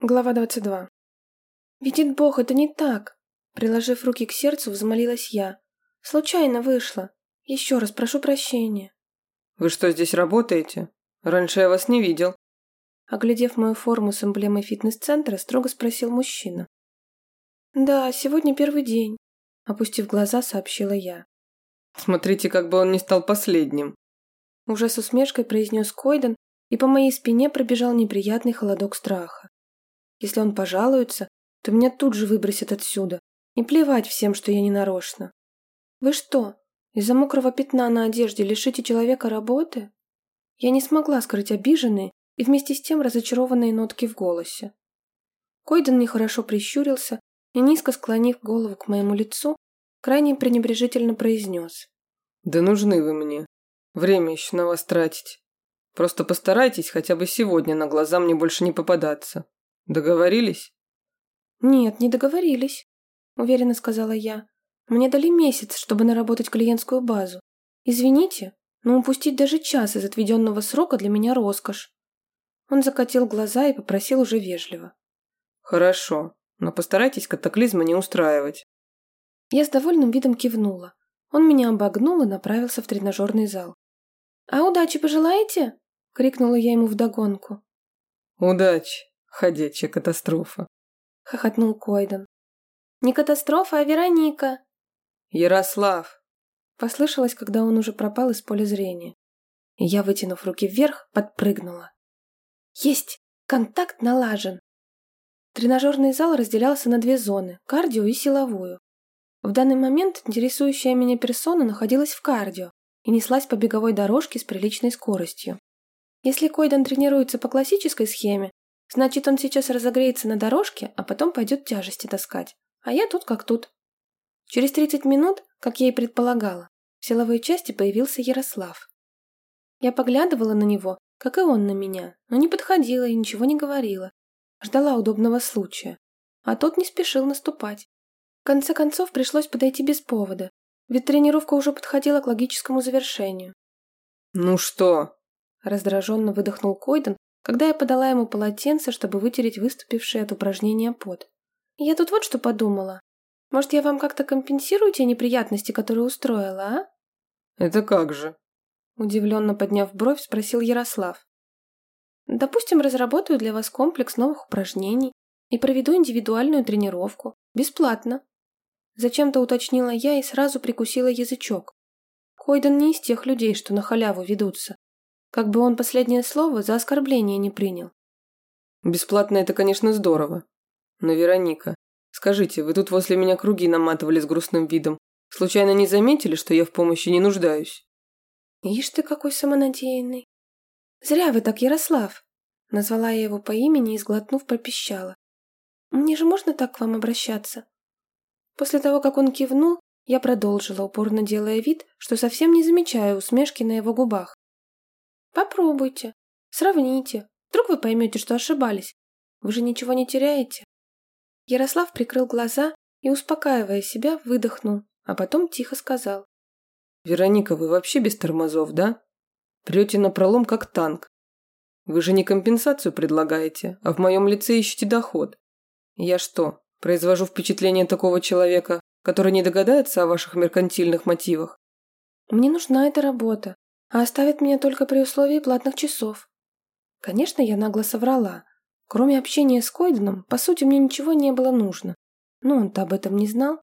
Глава 22. «Видит Бог, это не так!» Приложив руки к сердцу, взмолилась я. «Случайно вышло. Еще раз прошу прощения». «Вы что, здесь работаете? Раньше я вас не видел». Оглядев мою форму с эмблемой фитнес-центра, строго спросил мужчина. «Да, сегодня первый день», — опустив глаза, сообщила я. «Смотрите, как бы он не стал последним», — уже с усмешкой произнес Койден, и по моей спине пробежал неприятный холодок страха. Если он пожалуется, то меня тут же выбросят отсюда. И плевать всем, что я не нарочно. Вы что, из-за мокрого пятна на одежде лишите человека работы? Я не смогла скрыть обиженные и вместе с тем разочарованные нотки в голосе. Койден нехорошо прищурился и, низко склонив голову к моему лицу, крайне пренебрежительно произнес. «Да нужны вы мне. Время еще на вас тратить. Просто постарайтесь хотя бы сегодня на глаза мне больше не попадаться. Договорились? Нет, не договорились, уверенно сказала я. Мне дали месяц, чтобы наработать клиентскую базу. Извините, но упустить даже час из отведенного срока для меня роскошь. Он закатил глаза и попросил уже вежливо. Хорошо, но постарайтесь катаклизма не устраивать. Я с довольным видом кивнула. Он меня обогнул и направился в тренажерный зал. «А удачи пожелаете?» — крикнула я ему вдогонку. «Удачи!» Ходячая катастрофа. Хохотнул Койден. Не катастрофа, а Вероника. Ярослав. Послышалось, когда он уже пропал из поля зрения. И я, вытянув руки вверх, подпрыгнула. Есть! Контакт налажен. Тренажерный зал разделялся на две зоны – кардио и силовую. В данный момент интересующая меня персона находилась в кардио и неслась по беговой дорожке с приличной скоростью. Если Койден тренируется по классической схеме, Значит, он сейчас разогреется на дорожке, а потом пойдет тяжести таскать. А я тут как тут. Через 30 минут, как я и предполагала, в силовой части появился Ярослав. Я поглядывала на него, как и он на меня, но не подходила и ничего не говорила. Ждала удобного случая. А тот не спешил наступать. В конце концов, пришлось подойти без повода, ведь тренировка уже подходила к логическому завершению. «Ну что?» Раздраженно выдохнул Койден, когда я подала ему полотенце, чтобы вытереть выступивший от упражнения пот. Я тут вот что подумала. Может, я вам как-то компенсирую те неприятности, которые устроила, а? Это как же? Удивленно подняв бровь, спросил Ярослав. Допустим, разработаю для вас комплекс новых упражнений и проведу индивидуальную тренировку. Бесплатно. Зачем-то уточнила я и сразу прикусила язычок. Койден не из тех людей, что на халяву ведутся. Как бы он последнее слово за оскорбление не принял. Бесплатно это, конечно, здорово. Но, Вероника, скажите, вы тут возле меня круги наматывали с грустным видом. Случайно не заметили, что я в помощи не нуждаюсь? Ишь ты какой самонадеянный. Зря вы так, Ярослав. Назвала я его по имени и, сглотнув, пропищала. Мне же можно так к вам обращаться? После того, как он кивнул, я продолжила, упорно делая вид, что совсем не замечаю усмешки на его губах. Попробуйте. Сравните. Вдруг вы поймете, что ошибались. Вы же ничего не теряете. Ярослав прикрыл глаза и, успокаивая себя, выдохнул, а потом тихо сказал. «Вероника, вы вообще без тормозов, да? Прете на пролом, как танк. Вы же не компенсацию предлагаете, а в моем лице ищете доход. Я что, произвожу впечатление такого человека, который не догадается о ваших меркантильных мотивах? Мне нужна эта работа а оставит меня только при условии платных часов. Конечно, я нагло соврала. Кроме общения с Койденом, по сути, мне ничего не было нужно. Но он-то об этом не знал,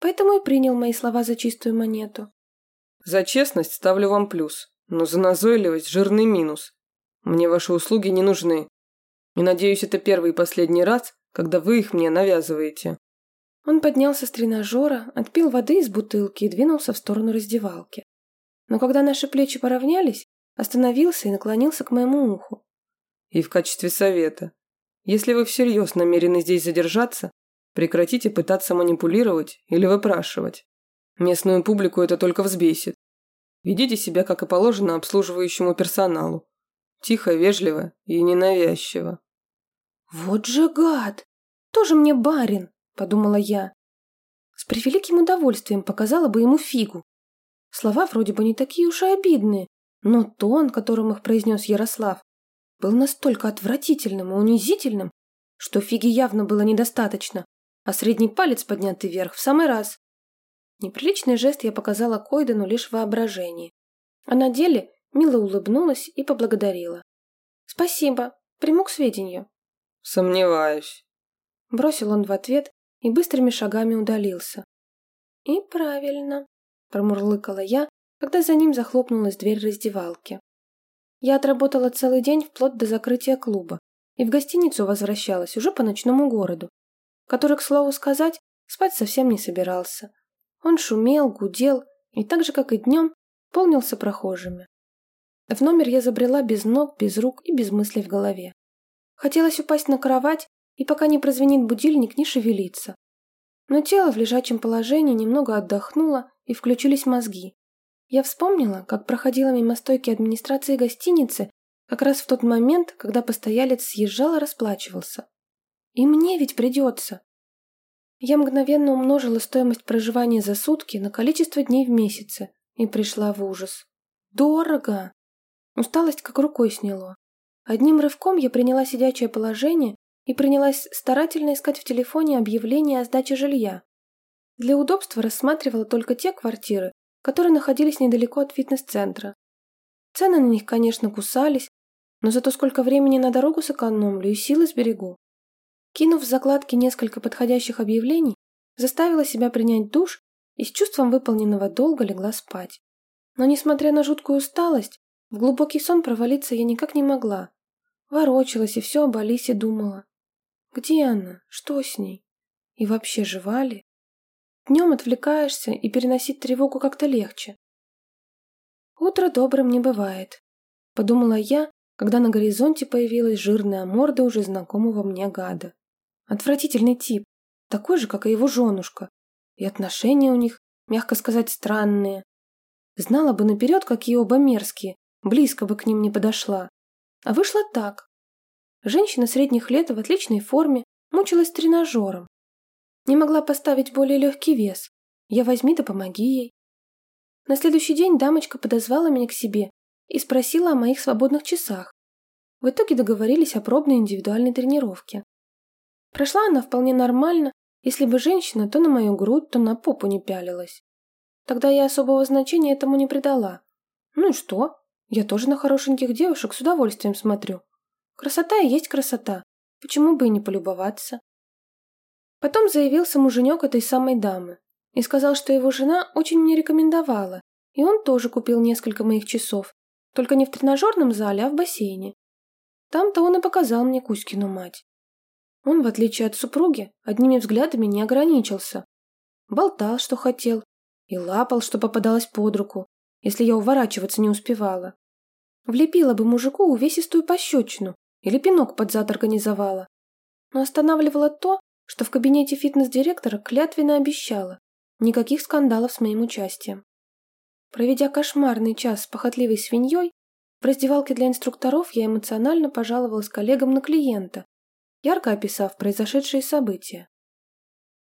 поэтому и принял мои слова за чистую монету. За честность ставлю вам плюс, но за назойливость жирный минус. Мне ваши услуги не нужны. И надеюсь, это первый и последний раз, когда вы их мне навязываете. Он поднялся с тренажера, отпил воды из бутылки и двинулся в сторону раздевалки но когда наши плечи поравнялись, остановился и наклонился к моему уху. И в качестве совета, если вы всерьез намерены здесь задержаться, прекратите пытаться манипулировать или выпрашивать. Местную публику это только взбесит. Ведите себя, как и положено, обслуживающему персоналу. Тихо, вежливо и ненавязчиво. «Вот же гад! Тоже мне барин!» – подумала я. С превеликим удовольствием показала бы ему фигу. Слова вроде бы не такие уж и обидные, но тон, которым их произнес Ярослав, был настолько отвратительным и унизительным, что фиги явно было недостаточно, а средний палец поднятый вверх в самый раз. Неприличный жест я показала Койдену лишь в воображении. А на деле мило улыбнулась и поблагодарила. «Спасибо, приму к сведению». «Сомневаюсь». Бросил он в ответ и быстрыми шагами удалился. «И правильно», – промурлыкала я, когда за ним захлопнулась дверь раздевалки. Я отработала целый день вплоть до закрытия клуба и в гостиницу возвращалась уже по ночному городу, который, к слову сказать, спать совсем не собирался. Он шумел, гудел и так же, как и днем, полнился прохожими. В номер я забрела без ног, без рук и без мыслей в голове. Хотелось упасть на кровать и пока не прозвенит будильник, не шевелиться. Но тело в лежачем положении немного отдохнуло и включились мозги. Я вспомнила, как проходила мимо стойки администрации гостиницы как раз в тот момент, когда постоялец съезжал и расплачивался. И мне ведь придется. Я мгновенно умножила стоимость проживания за сутки на количество дней в месяце и пришла в ужас. Дорого! Усталость как рукой сняло. Одним рывком я приняла сидячее положение и принялась старательно искать в телефоне объявления о сдаче жилья. Для удобства рассматривала только те квартиры, которые находились недалеко от фитнес-центра. Цены на них, конечно, кусались, но зато сколько времени на дорогу сэкономлю и силы сберегу. Кинув в закладки несколько подходящих объявлений, заставила себя принять душ и с чувством выполненного долга легла спать. Но, несмотря на жуткую усталость, в глубокий сон провалиться я никак не могла. Ворочалась и все об Алисе думала. Где она? Что с ней? И вообще жива ли? Днем отвлекаешься, и переносить тревогу как-то легче. Утро добрым не бывает, подумала я, когда на горизонте появилась жирная морда уже знакомого мне гада. Отвратительный тип, такой же, как и его женушка. И отношения у них, мягко сказать, странные. Знала бы наперед, какие оба мерзкие, близко бы к ним не подошла. А вышло так. Женщина средних лет в отличной форме мучилась тренажером. Не могла поставить более легкий вес. Я возьми да помоги ей. На следующий день дамочка подозвала меня к себе и спросила о моих свободных часах. В итоге договорились о пробной индивидуальной тренировке. Прошла она вполне нормально, если бы женщина то на мою грудь, то на попу не пялилась. Тогда я особого значения этому не придала. Ну и что? Я тоже на хорошеньких девушек с удовольствием смотрю. Красота и есть красота. Почему бы и не полюбоваться? Потом заявился муженек этой самой дамы и сказал, что его жена очень мне рекомендовала, и он тоже купил несколько моих часов, только не в тренажерном зале, а в бассейне. Там-то он и показал мне Кузькину мать. Он, в отличие от супруги, одними взглядами не ограничился. Болтал, что хотел, и лапал, что попадалось под руку, если я уворачиваться не успевала. Влепила бы мужику увесистую пощечину или пинок под зад организовала. Но останавливало то, что в кабинете фитнес-директора клятвенно обещала никаких скандалов с моим участием. Проведя кошмарный час с похотливой свиньей, в раздевалке для инструкторов я эмоционально пожаловалась коллегам на клиента, ярко описав произошедшие события.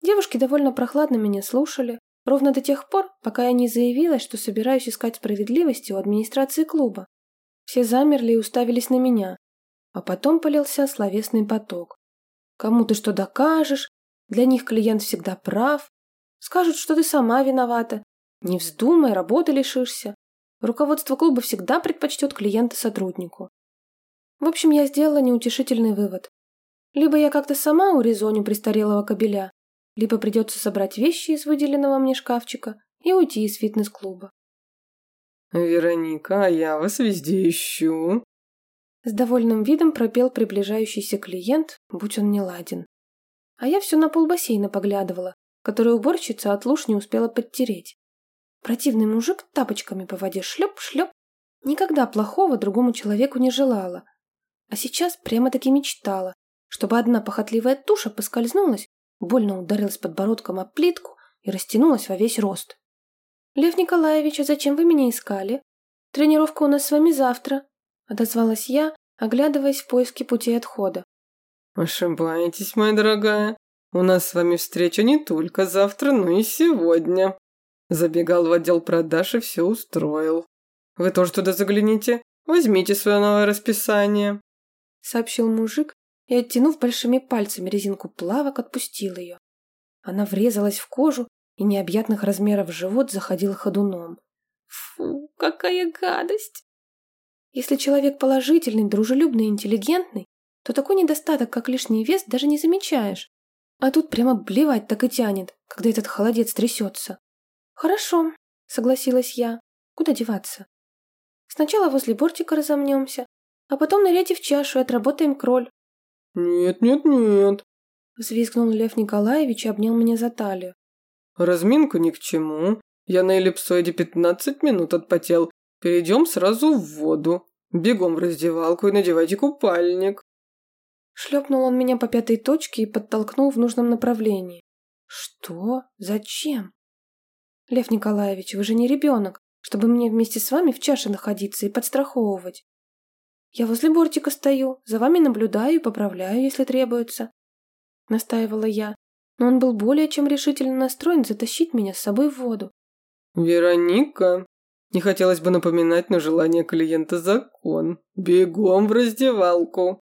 Девушки довольно прохладно меня слушали, ровно до тех пор, пока я не заявилась, что собираюсь искать справедливости у администрации клуба. Все замерли и уставились на меня, а потом полился словесный поток. Кому ты что докажешь, для них клиент всегда прав, скажут, что ты сама виновата, не вздумай, работы лишишься. Руководство клуба всегда предпочтет клиента сотруднику. В общем, я сделала неутешительный вывод. Либо я как-то сама урезоню престарелого кобеля, либо придется собрать вещи из выделенного мне шкафчика и уйти из фитнес-клуба. «Вероника, я вас везде ищу», с довольным видом пропел приближающийся клиент, будь он не ладен. А я все на пол бассейна поглядывала, который уборщица от луж не успела подтереть. Противный мужик тапочками по воде шлеп-шлеп. Никогда плохого другому человеку не желала. А сейчас прямо-таки мечтала, чтобы одна похотливая туша поскользнулась, больно ударилась подбородком об плитку и растянулась во весь рост. «Лев Николаевич, а зачем вы меня искали? Тренировка у нас с вами завтра», — отозвалась я, оглядываясь в поиске пути отхода. «Ошибаетесь, моя дорогая. У нас с вами встреча не только завтра, но и сегодня. Забегал в отдел продаж и все устроил. Вы тоже туда загляните, возьмите свое новое расписание», — сообщил мужик и, оттянув большими пальцами резинку плавок, отпустил ее. Она врезалась в кожу, и необъятных размеров живот заходил ходуном. Фу, какая гадость! Если человек положительный, дружелюбный, интеллигентный, то такой недостаток, как лишний вес, даже не замечаешь. А тут прямо блевать так и тянет, когда этот холодец трясется. Хорошо, согласилась я. Куда деваться? Сначала возле бортика разомнемся, а потом ныряйте в чашу и отработаем кроль. «Нет, нет, нет», — взвизгнул Лев Николаевич и обнял меня за талию. «Разминка ни к чему. Я на эллипсоиде пятнадцать минут отпотел. Перейдем сразу в воду. Бегом в раздевалку и надевайте купальник». Шлепнул он меня по пятой точке и подтолкнул в нужном направлении. «Что? Зачем?» «Лев Николаевич, вы же не ребенок, чтобы мне вместе с вами в чаше находиться и подстраховывать. Я возле бортика стою, за вами наблюдаю и поправляю, если требуется. Настаивала я, но он был более чем решительно настроен затащить меня с собой в воду. «Вероника, не хотелось бы напоминать, но желание клиента закон. Бегом в раздевалку!»